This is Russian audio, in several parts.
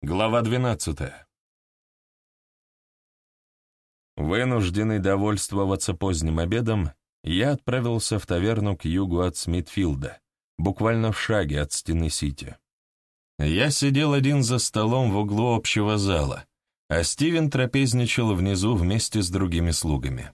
Глава 12. Вынужденный довольствоваться поздним обедом, я отправился в таверну к югу от Смитфилда, буквально в шаге от стены Сити. Я сидел один за столом в углу общего зала, а Стивен трапезничал внизу вместе с другими слугами.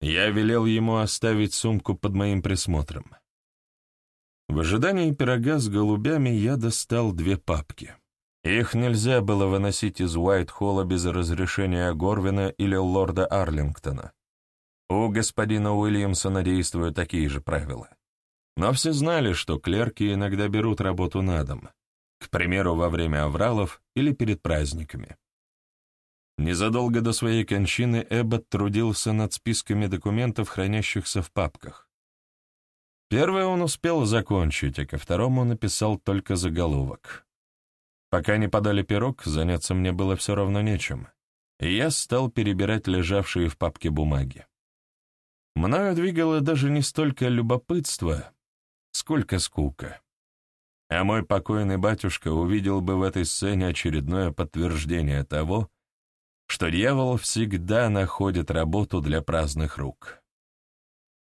Я велел ему оставить сумку под моим присмотром. В ожидании пирога с голубями я достал две папки. Их нельзя было выносить из Уайт-Холла без разрешения Горвина или лорда Арлингтона. У господина Уильямсона действуют такие же правила. Но все знали, что клерки иногда берут работу на дом, к примеру, во время авралов или перед праздниками. Незадолго до своей кончины Эббот трудился над списками документов, хранящихся в папках. Первое он успел закончить, а ко второму написал только заголовок. Пока не подали пирог, заняться мне было все равно нечем, и я стал перебирать лежавшие в папке бумаги. Мною двигало даже не столько любопытство, сколько скука. А мой покойный батюшка увидел бы в этой сцене очередное подтверждение того, что дьявол всегда находит работу для праздных рук.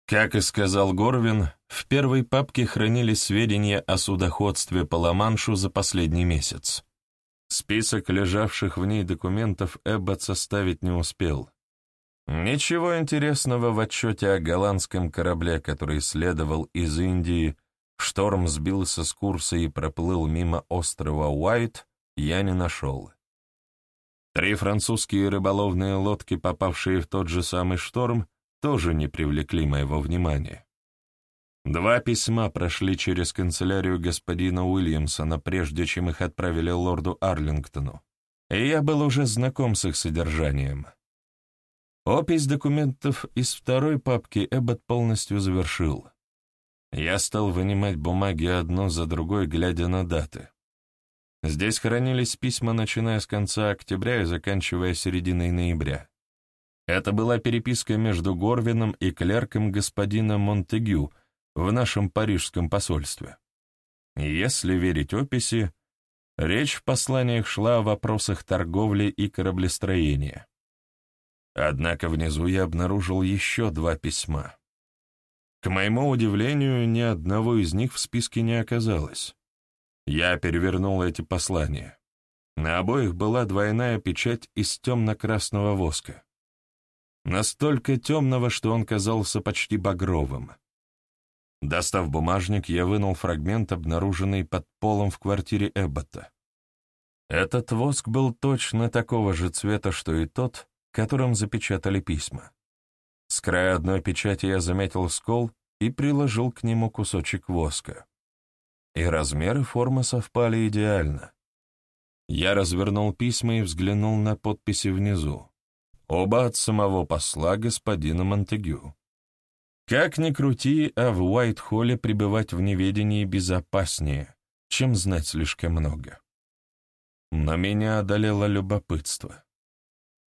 Как и сказал Горвин, в первой папке хранились сведения о судоходстве по Ла-Маншу за последний месяц. Список лежавших в ней документов Эббот составить не успел. Ничего интересного в отчете о голландском корабле, который следовал из Индии, шторм сбился с курса и проплыл мимо острова Уайт, я не нашел. Три французские рыболовные лодки, попавшие в тот же самый шторм, тоже не привлекли моего внимания. Два письма прошли через канцелярию господина Уильямсона, прежде чем их отправили лорду Арлингтону, и я был уже знаком с их содержанием. Опись документов из второй папки Эббот полностью завершил. Я стал вынимать бумаги одну за другой, глядя на даты. Здесь хранились письма, начиная с конца октября и заканчивая серединой ноября. Это была переписка между Горвином и клерком господина Монтегю в нашем парижском посольстве. Если верить описи, речь в посланиях шла о вопросах торговли и кораблестроения. Однако внизу я обнаружил еще два письма. К моему удивлению, ни одного из них в списке не оказалось. Я перевернул эти послания. На обоих была двойная печать из темно-красного воска настолько темного, что он казался почти багровым. Достав бумажник, я вынул фрагмент, обнаруженный под полом в квартире Эббота. Этот воск был точно такого же цвета, что и тот, которым запечатали письма. С края одной печати я заметил скол и приложил к нему кусочек воска. И размеры формы совпали идеально. Я развернул письма и взглянул на подписи внизу. Оба от самого посла господина Монтегю. Как ни крути, а в Уайт-Холле пребывать в неведении безопаснее, чем знать слишком много. Но меня одолело любопытство.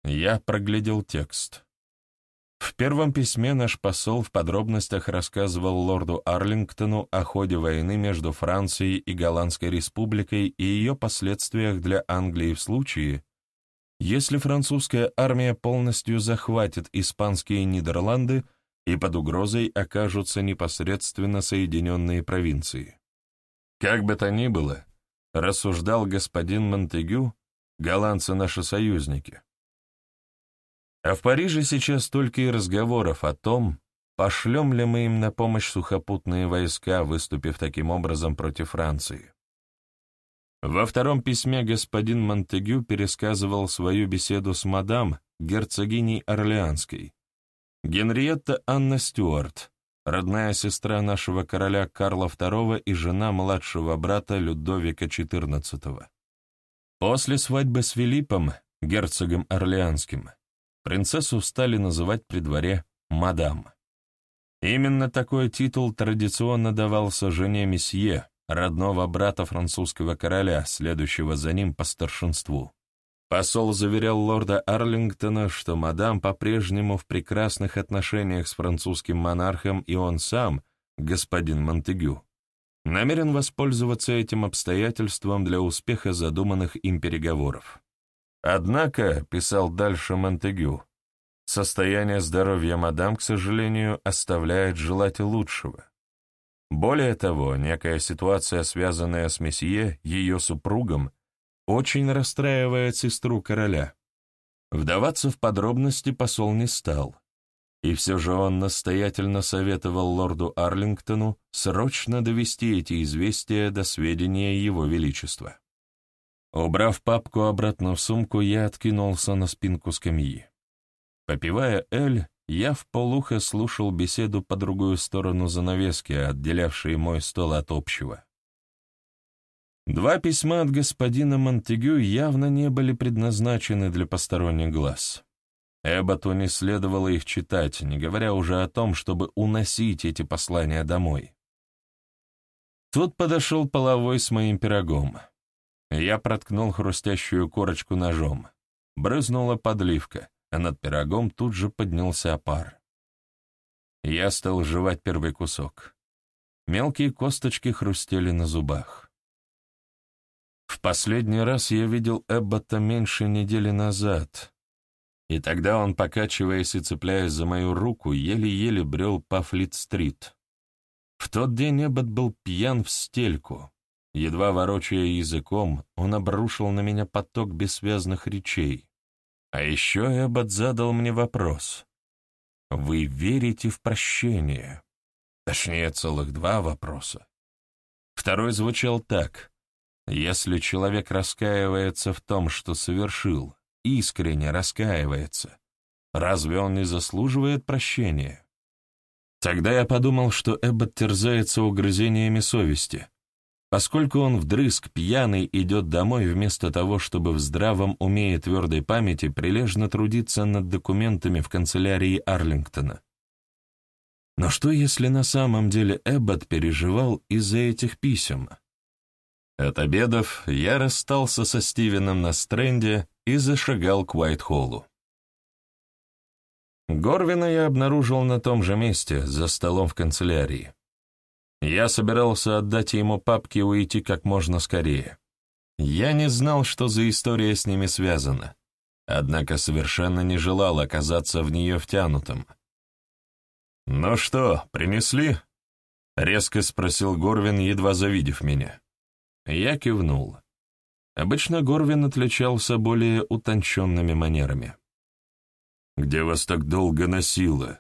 Я проглядел текст. В первом письме наш посол в подробностях рассказывал лорду Арлингтону о ходе войны между Францией и Голландской республикой и ее последствиях для Англии в случае, если французская армия полностью захватит испанские Нидерланды и под угрозой окажутся непосредственно Соединенные провинции. Как бы то ни было, рассуждал господин Монтегю, голландцы наши союзники. А в Париже сейчас только и разговоров о том, пошлем ли мы им на помощь сухопутные войска, выступив таким образом против Франции. Во втором письме господин Монтегю пересказывал свою беседу с мадам, герцогиней Орлеанской. Генриетта Анна Стюарт, родная сестра нашего короля Карла II и жена младшего брата Людовика XIV. После свадьбы с Филиппом, герцогом Орлеанским, принцессу стали называть при дворе «мадам». Именно такой титул традиционно давался жене месье, родного брата французского короля, следующего за ним по старшинству. Посол заверял лорда Арлингтона, что мадам по-прежнему в прекрасных отношениях с французским монархом и он сам, господин Монтегю, намерен воспользоваться этим обстоятельством для успеха задуманных им переговоров. Однако, писал дальше Монтегю, состояние здоровья мадам, к сожалению, оставляет желать лучшего. Более того, некая ситуация, связанная с месье, ее супругом, очень расстраивает сестру короля. Вдаваться в подробности посол не стал, и все же он настоятельно советовал лорду Арлингтону срочно довести эти известия до сведения его величества. Убрав папку обратно в сумку, я откинулся на спинку скамьи. Попивая эль, я в полухо слушал беседу по другую сторону занавески, отделявшей мой стол от общего. Два письма от господина Монтегю явно не были предназначены для посторонних глаз. Эбботу не следовало их читать, не говоря уже о том, чтобы уносить эти послания домой. Тут подошел половой с моим пирогом — я проткнул хрустящую корочку ножом. Брызнула подливка, а над пирогом тут же поднялся пар. Я стал жевать первый кусок. Мелкие косточки хрустели на зубах. В последний раз я видел Эббота меньше недели назад, и тогда он, покачиваясь и цепляясь за мою руку, еле-еле брел по Флит-стрит. В тот день Эббот был пьян в стельку, Едва ворочая языком, он обрушил на меня поток бессвязных речей. А еще Эббот задал мне вопрос. «Вы верите в прощение?» Точнее, целых два вопроса. Второй звучал так. «Если человек раскаивается в том, что совершил, искренне раскаивается, разве он не заслуживает прощения?» Тогда я подумал, что Эббот терзается угрызениями совести, поскольку он вдрызг пьяный идет домой вместо того, чтобы в здравом уме и твердой памяти прилежно трудиться над документами в канцелярии Арлингтона. Но что, если на самом деле Эббот переживал из-за этих писем? От обедов я расстался со Стивеном на стренде и зашагал к Уайт-Холлу. Горвина я обнаружил на том же месте, за столом в канцелярии. Я собирался отдать ему папки и уйти как можно скорее. Я не знал, что за история с ними связана, однако совершенно не желал оказаться в нее втянутым. «Ну что, принесли?» — резко спросил Горвин, едва завидев меня. Я кивнул. Обычно Горвин отличался более утонченными манерами. «Где вас так долго носило?»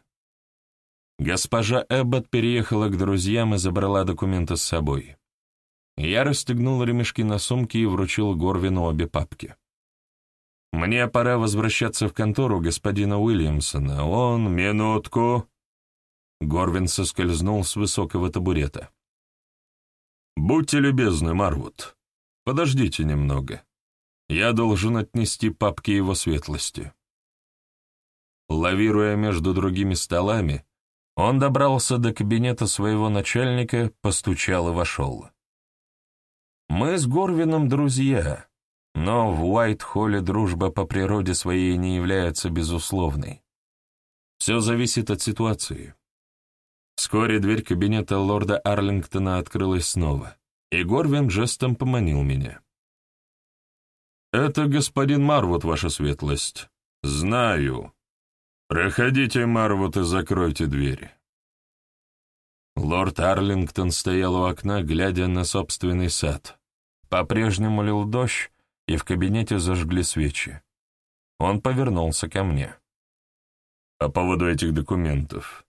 Госпожа Эббот переехала к друзьям и забрала документы с собой. Я расстегнул ремешки на сумке и вручил Горвину обе папки. «Мне пора возвращаться в контору господина Уильямсона. Он... Минутку!» Горвин соскользнул с высокого табурета. «Будьте любезны, Марвуд. Подождите немного. Я должен отнести папки его светлости». Лавируя между другими столами, он добрался до кабинета своего начальника, постучал и вошел. Мы с Горвином друзья, но в Уайт-Холле дружба по природе своей не является безусловной. Все зависит от ситуации. Вскоре дверь кабинета лорда Арлингтона открылась снова, и Горвин жестом поманил меня. «Это господин Марвуд, ваша светлость. Знаю. «Проходите, Марвуд, и закройте двери». Лорд Арлингтон стоял у окна, глядя на собственный сад. По-прежнему лил дождь, и в кабинете зажгли свечи. Он повернулся ко мне. «По поводу этих документов.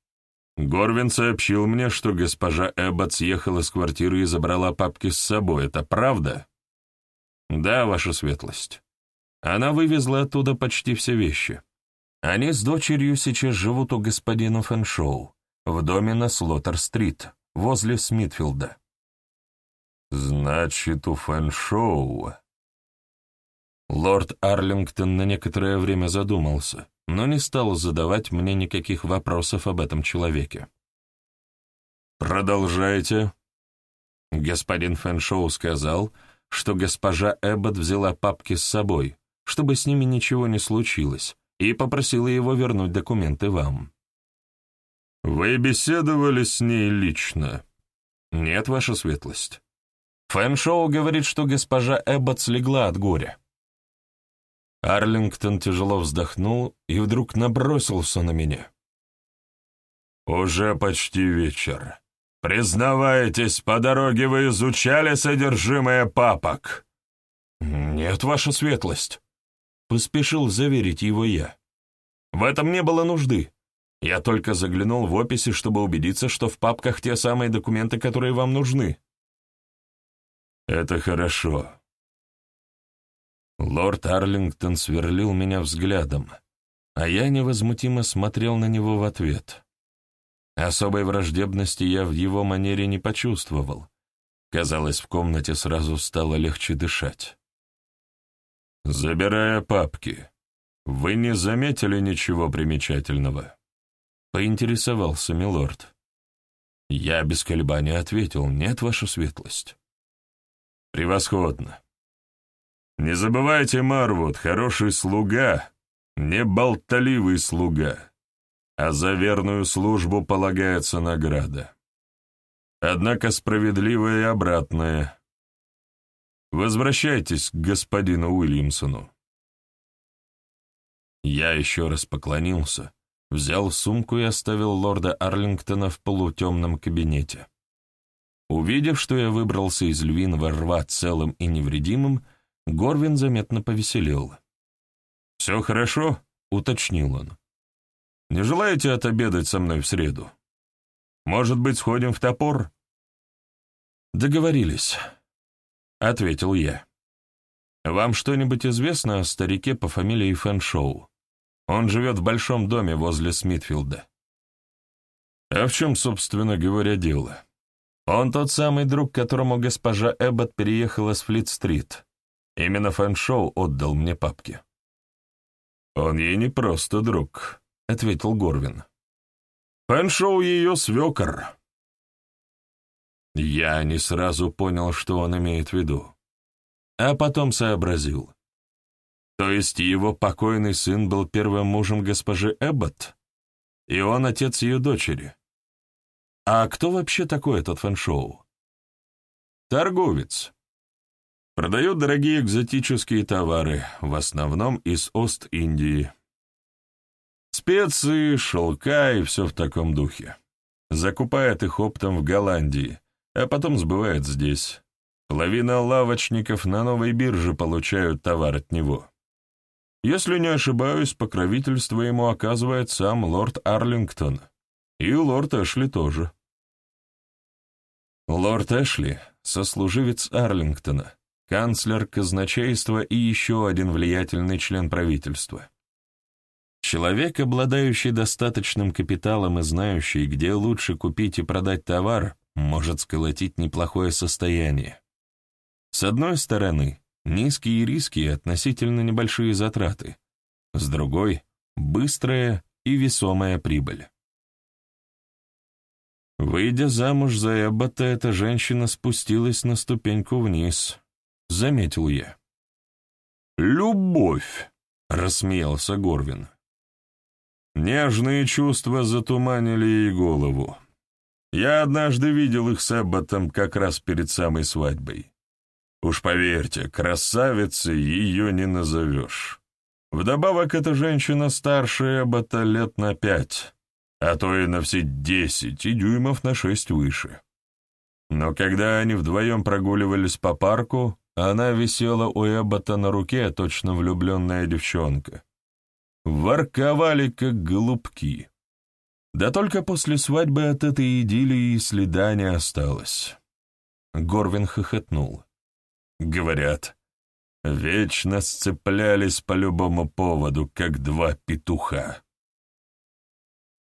Горвин сообщил мне, что госпожа Эббот съехала с квартиры и забрала папки с собой. Это правда?» «Да, ваша светлость. Она вывезла оттуда почти все вещи. Они с дочерью сейчас живут у господина Фэншоу, в доме на Слоттер-стрит, возле Смитфилда. Значит, у Фэншоу... Лорд Арлингтон на некоторое время задумался, но не стал задавать мне никаких вопросов об этом человеке. «Продолжайте». Господин Фэншоу сказал, что госпожа Эббот взяла папки с собой, чтобы с ними ничего не случилось, и попросила его вернуть документы вам. «Вы беседовали с ней лично?» «Нет, ваша светлость. Фэн-шоу говорит, что госпожа Эббот слегла от горя». Арлингтон тяжело вздохнул и вдруг набросился на меня. «Уже почти вечер. Признавайтесь, по дороге вы изучали содержимое папок?» «Нет, ваша светлость», — поспешил заверить его я. «В этом не было нужды. Я только заглянул в описи, чтобы убедиться, что в папках те самые документы, которые вам нужны». «Это хорошо». Лорд Арлингтон сверлил меня взглядом, а я невозмутимо смотрел на него в ответ. Особой враждебности я в его манере не почувствовал. Казалось, в комнате сразу стало легче дышать. «Забирая папки, вы не заметили ничего примечательного?» поинтересовался милорд. Я без колебания ответил, нет, ваша светлость. Превосходно. Не забывайте, Марвуд, хороший слуга, не болталивый слуга, а за верную службу полагается награда. Однако справедливое и обратное. Возвращайтесь к господину Уильямсону. Я еще раз поклонился, взял сумку и оставил лорда Арлингтона в полутемном кабинете. Увидев, что я выбрался из львиного рва целым и невредимым, Горвин заметно повеселел. «Все хорошо?» — уточнил он. «Не желаете отобедать со мной в среду? Может быть, сходим в топор?» «Договорились», — ответил я. «Вам что-нибудь известно о старике по фамилии Фэншоу?» Он живет в большом доме возле Смитфилда. А в чем, собственно говоря, дело? Он тот самый друг, которому госпожа Эббот переехала с Флит-стрит. Именно Фэншоу отдал мне папки. «Он ей не просто друг», — ответил Горвин. «Фэншоу ее свекор». Я не сразу понял, что он имеет в виду. А потом сообразил. То есть его покойный сын был первым мужем госпожи Эббот? И он отец ее дочери? А кто вообще такой этот фэншоу? Торговец. Продает дорогие экзотические товары, в основном из Ост-Индии. Специи, шелка и все в таком духе. Закупает их оптом в Голландии, а потом сбывает здесь. Половина лавочников на новой бирже получают товар от него. Если не ошибаюсь, покровительство ему оказывает сам лорд Арлингтон. И лорд Эшли тоже. Лорд Эшли — сослуживец Арлингтона, канцлер казначейства и еще один влиятельный член правительства. Человек, обладающий достаточным капиталом и знающий, где лучше купить и продать товар, может сколотить неплохое состояние. С одной стороны, Низкие риски и относительно небольшие затраты. С другой — быстрая и весомая прибыль. Выйдя замуж за Эббота, эта женщина спустилась на ступеньку вниз, — заметил я. «Любовь!» — рассмеялся Горвин. Нежные чувства затуманили ей голову. Я однажды видел их с Эбботом как раз перед самой свадьбой. Уж поверьте, красавицей ее не назовешь. Вдобавок, эта женщина старше Эббота лет на пять, а то и на все десять, и дюймов на шесть выше. Но когда они вдвоем прогуливались по парку, она висела у Эббота на руке, точно влюбленная девчонка. Ворковали, как голубки. Да только после свадьбы от этой идиллии следа не осталось. Горвин хохотнул. Говорят, вечно сцеплялись по любому поводу, как два петуха.